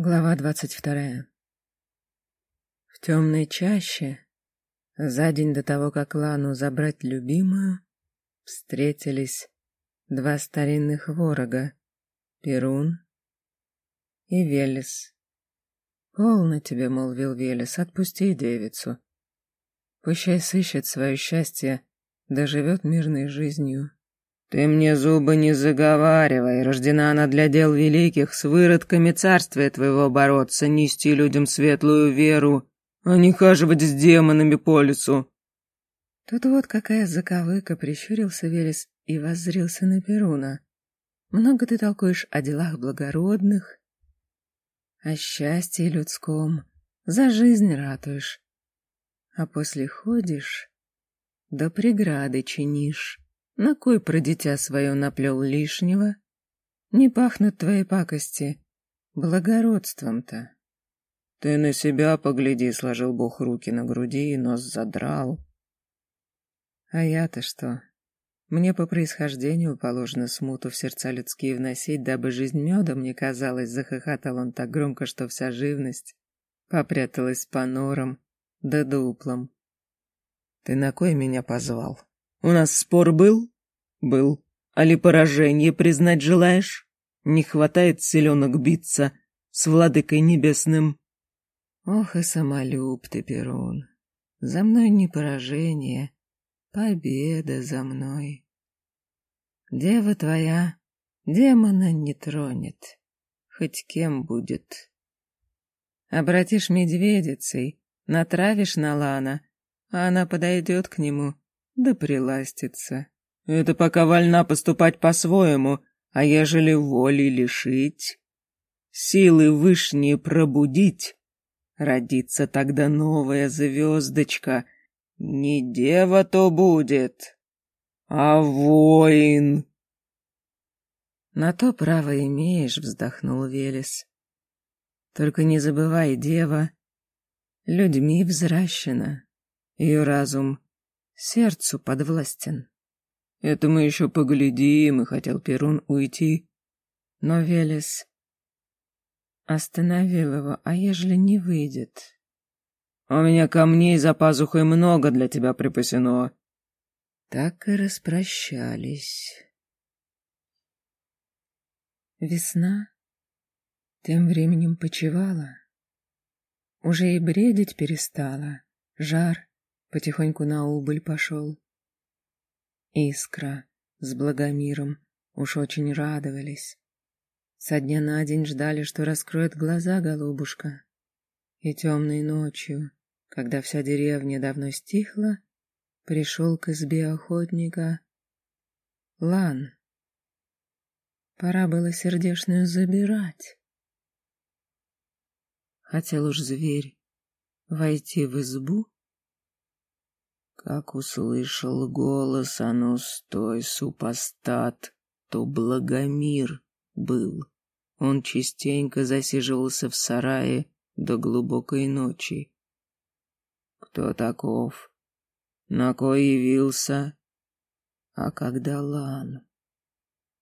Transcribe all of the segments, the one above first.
Глава двадцать вторая. В темной чаще, за день до того, как Лану забрать любимую, встретились два старинных ворога — Перун и Велес. «Полно тебе, — молвил Велес, — отпусти девицу. Пущай сыщет свое счастье, доживет мирной жизнью». «Ты мне зубы не заговаривай, рождена она для дел великих, с выродками царствия твоего бороться, нести людям светлую веру, а не хаживать с демонами по лесу». Тут вот какая заковыка, прищурился Велес и воззрился на Перуна. «Много ты толкуешь о делах благородных, о счастье людском, за жизнь ратуешь, а после ходишь, да преграды чинишь». На кой про дитя свое наплел лишнего? Не пахнут твои пакости благородством-то. Ты на себя погляди, сложил Бог руки на груди и нос задрал. А я-то что? Мне по происхождению положено смуту в сердца людские вносить, дабы жизнь медом не казалась, захохотал он так громко, что вся живность попряталась по норам да дуплам. Ты на кой меня позвал? У нас спор был? Был. А ли поражение признать желаешь? Не хватает селенок биться с владыкой небесным. Ох и самолюб ты, Перун. За мной не поражение, победа за мной. Дева твоя демона не тронет, хоть кем будет. Обратишь медведицей, натравишь на Лана, а она подойдет к нему да приластится. Это пока вольна поступать по-своему, а ежели воли лишить, силы вышние пробудить, родится тогда новая звездочка. Не дева то будет, а воин. На то право имеешь, вздохнул Велес. Только не забывай, дева, людьми взращена, ее разум сердцу подвластен. Это мы еще поглядим, и хотел Перун уйти. Но Велес остановил его, а ежели не выйдет? У меня камней за пазухой много для тебя припасено. Так и распрощались. Весна тем временем почевала. Уже и бредить перестала. Жар потихоньку на убыль пошел. Искра с Благомиром уж очень радовались. Со дня на день ждали, что раскроет глаза голубушка. И темной ночью, когда вся деревня давно стихла, пришел к избе охотника Лан. Пора было сердешную забирать. Хотел уж зверь войти в избу, как услышал голос, оно стой, супостат, то Благомир был. Он частенько засиживался в сарае до глубокой ночи. Кто таков? На кой явился? А когда Лан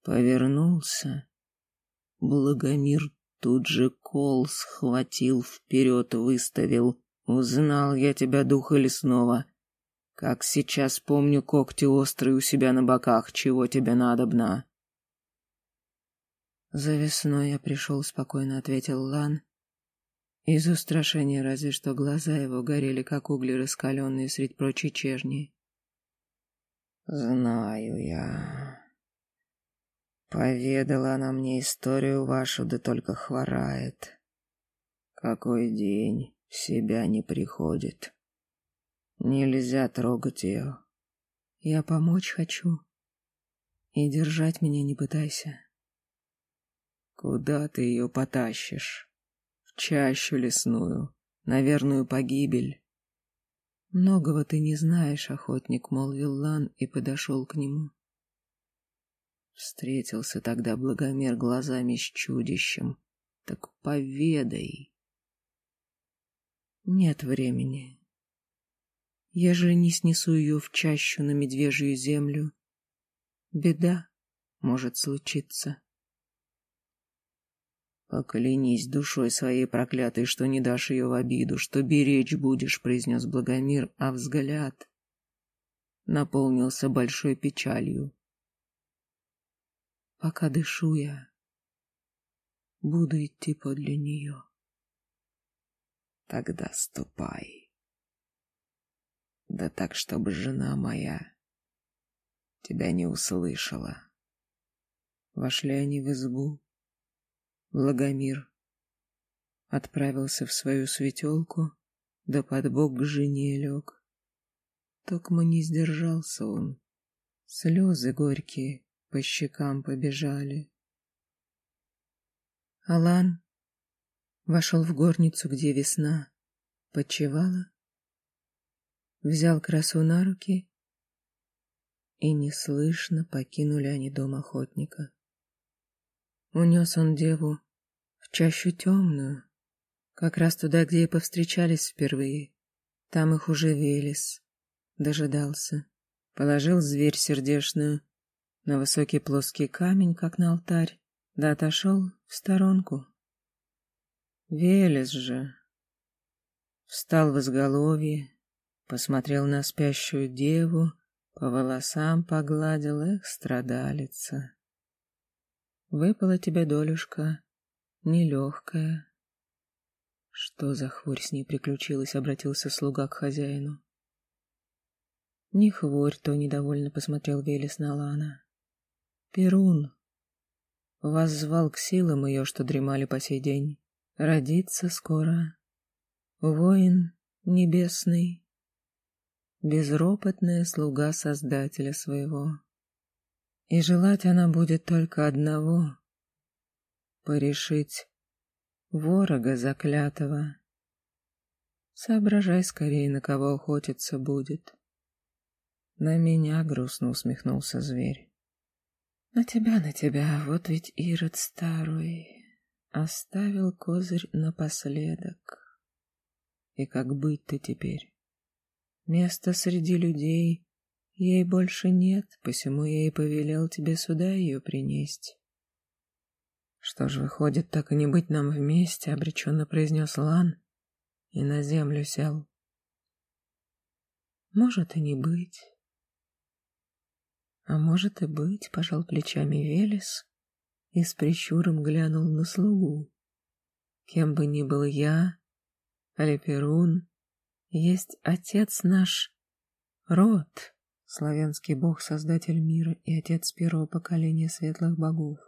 повернулся, Благомир тут же кол схватил, вперед выставил. Узнал я тебя, духа лесного. Как сейчас помню когти острые у себя на боках, чего тебе надобно? За весной я пришел, спокойно ответил Лан. Из устрашения разве что глаза его горели, как угли раскаленные средь прочей черни. Знаю я. Поведала она мне историю вашу, да только хворает. Какой день в себя не приходит. Нельзя трогать ее. Я помочь хочу. И держать меня не пытайся. Куда ты ее потащишь? В чащу лесную, на верную погибель. Многого ты не знаешь, охотник, молвил Лан и подошел к нему. Встретился тогда Благомер глазами с чудищем. Так поведай. Нет времени. Же не снесу ее в чащу на медвежью землю. Беда может случиться. Поклянись душой своей проклятой, что не дашь ее в обиду, что беречь будешь, произнес Благомир, а взгляд наполнился большой печалью. Пока дышу я, буду идти подле нее. Тогда ступай. Да так, чтобы жена моя тебя не услышала. Вошли они в избу. Благомир отправился в свою светелку, да под бок к жене лег. Токмо не сдержался он. Слезы горькие по щекам побежали. Алан вошел в горницу, где весна почевала, взял красу на руки, и неслышно покинули они дом охотника. Унес он деву в чащу темную, как раз туда, где и повстречались впервые. Там их уже Велес дожидался. Положил зверь сердешную на высокий плоский камень, как на алтарь, да отошел в сторонку. Велес же встал в изголовье, посмотрел на спящую деву, по волосам погладил их страдалица. Выпала тебе долюшка нелегкая. Что за хворь с ней приключилась, обратился слуга к хозяину. Не хворь, то недовольно посмотрел Велес на Лана. Перун вас звал к силам ее, что дремали по сей день. Родится скоро. Воин небесный, безропотная слуга Создателя своего. И желать она будет только одного — порешить ворога заклятого. Соображай скорее, на кого охотиться будет. На меня грустно усмехнулся зверь. На тебя, на тебя, вот ведь Ирод старый оставил козырь напоследок. И как быть-то теперь? Места среди людей Ей больше нет, посему я и повелел тебе сюда ее принести. Что ж, выходит, так и не быть нам вместе, обреченно произнес Лан и на землю сел. Может и не быть. А может и быть, пожал плечами Велес и с прищуром глянул на слугу. Кем бы ни был я, Алиперун, есть отец наш, род славянский бог, создатель мира и отец первого поколения светлых богов.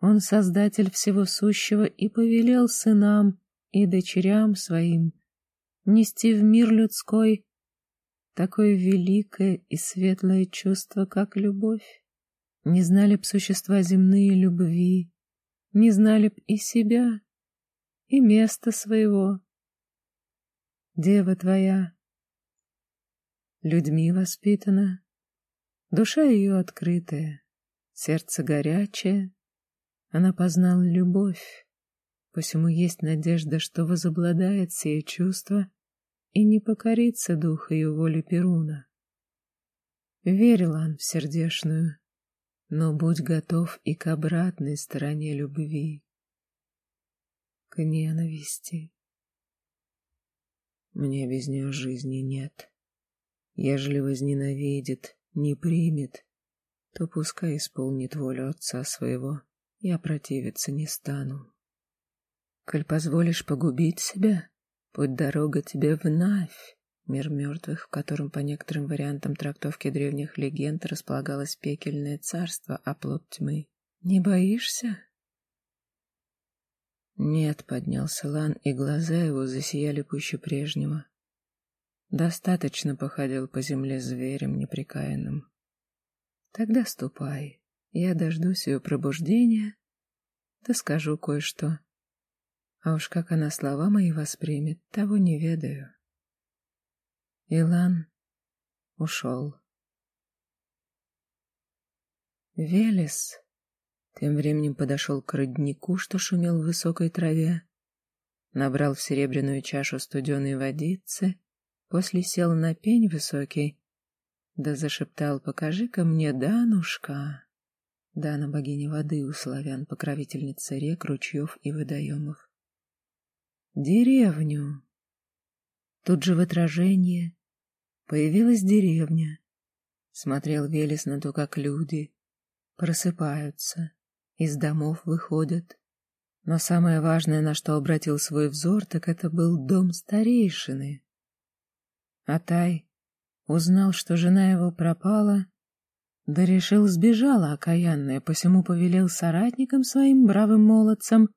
Он создатель всего сущего и повелел сынам и дочерям своим нести в мир людской такое великое и светлое чувство, как любовь. Не знали б существа земные любви, не знали б и себя, и места своего. Дева твоя. Людьми воспитана, душа ее открытая, сердце горячее, она познала любовь, посему есть надежда, что возобладает сие чувство и не покорится дух ее воли Перуна. Верил он в сердешную, но будь готов и к обратной стороне любви, к ненависти. Мне без нее жизни нет. Ежели возненавидит, не примет, то пускай исполнит волю отца своего, я противиться не стану. Коль позволишь погубить себя, путь дорога тебе в Навь, мир мертвых, в котором по некоторым вариантам трактовки древних легенд располагалось пекельное царство, а плод тьмы. Не боишься? Нет, поднялся Лан, и глаза его засияли пуще прежнего. Достаточно походил по земле зверем неприкаянным. Тогда ступай, я дождусь ее пробуждения, да скажу кое-что. А уж как она слова мои воспримет, того не ведаю. Илан ушел. Велес тем временем подошел к роднику, что шумел в высокой траве, набрал в серебряную чашу студеной водицы После сел на пень высокий, да зашептал «Покажи-ка мне, Данушка, Дана богиня воды у славян, покровительница рек, ручьев и водоемов. Деревню. Тут же в отражении появилась деревня. Смотрел Велес на то, как люди просыпаются, из домов выходят. Но самое важное, на что обратил свой взор, так это был дом старейшины. Атай узнал, что жена его пропала, да решил сбежала окаянная, посему повелел соратникам своим бравым молодцам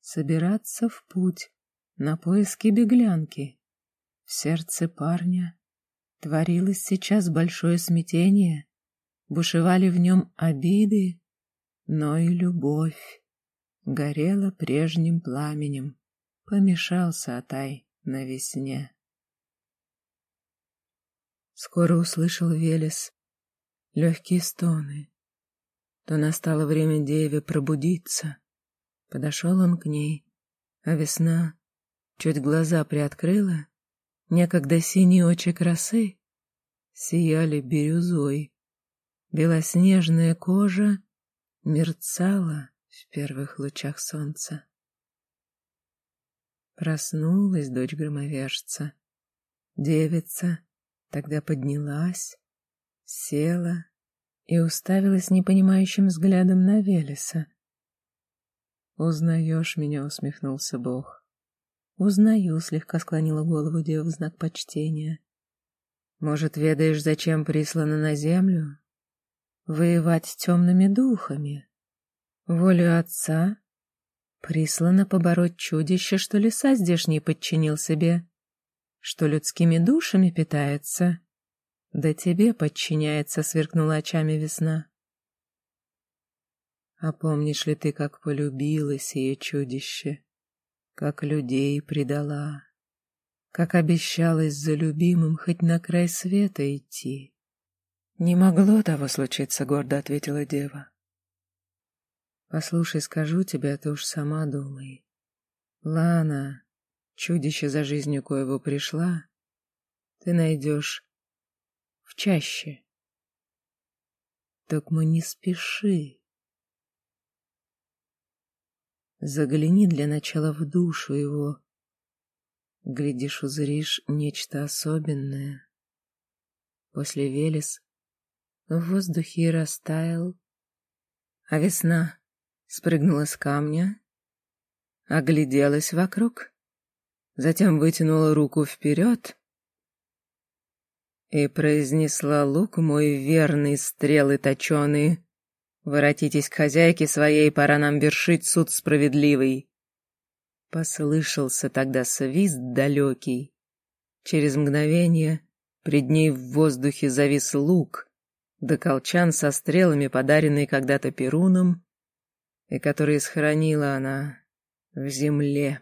собираться в путь на поиски беглянки. В сердце парня творилось сейчас большое смятение, бушевали в нем обиды, но и любовь горела прежним пламенем, помешался Атай на весне. Скоро услышал Велес легкие стоны. То настало время деве пробудиться. Подошел он к ней, а весна чуть глаза приоткрыла, некогда синие очи красы сияли бирюзой. Белоснежная кожа мерцала в первых лучах солнца. Проснулась дочь громовержца. Девица тогда поднялась, села и уставилась непонимающим взглядом на Велеса. «Узнаешь меня?» — усмехнулся Бог. «Узнаю», — слегка склонила голову дева в знак почтения. «Может, ведаешь, зачем прислана на землю? Воевать с темными духами. Волю отца прислано побороть чудище, что леса здешний подчинил себе, что людскими душами питается, да тебе подчиняется, сверкнула очами весна. А помнишь ли ты, как полюбила сие чудище, как людей предала, как обещалась за любимым хоть на край света идти? Не могло того случиться, гордо ответила дева. Послушай, скажу тебе, а ты уж сама думай. Лана, чудище за жизнью коего пришла, ты найдешь в чаще. Так мы не спеши. Загляни для начала в душу его. Глядишь, узришь нечто особенное. После Велес в воздухе растаял, а весна спрыгнула с камня, огляделась вокруг, затем вытянула руку вперед и произнесла лук мой верный, стрелы точеные. Воротитесь к хозяйке своей, пора нам вершить суд справедливый. Послышался тогда свист далекий. Через мгновение пред ней в воздухе завис лук, да колчан со стрелами, подаренный когда-то Перуном, и который сохранила она в земле.